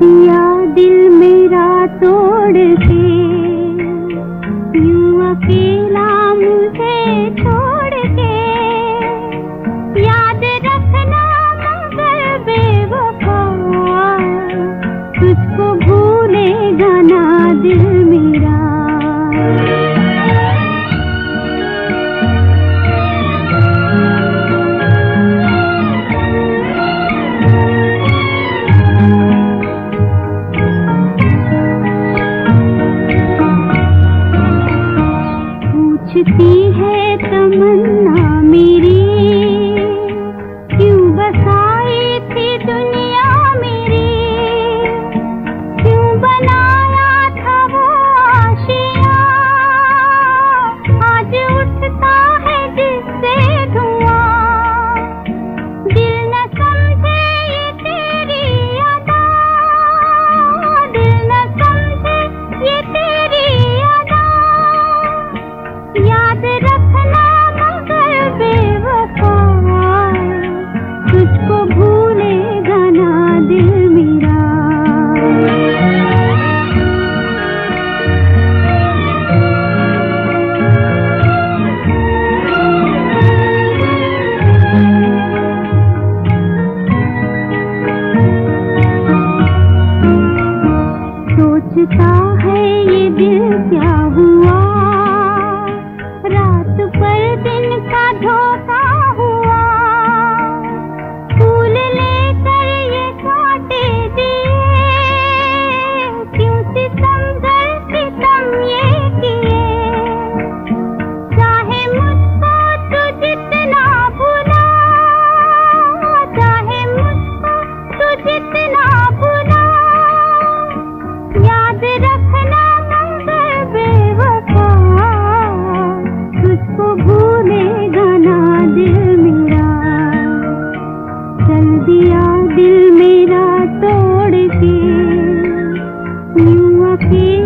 दिया दिल मेरा तोड़ पूछती है तमन्ना मेरी। तुझको সুখী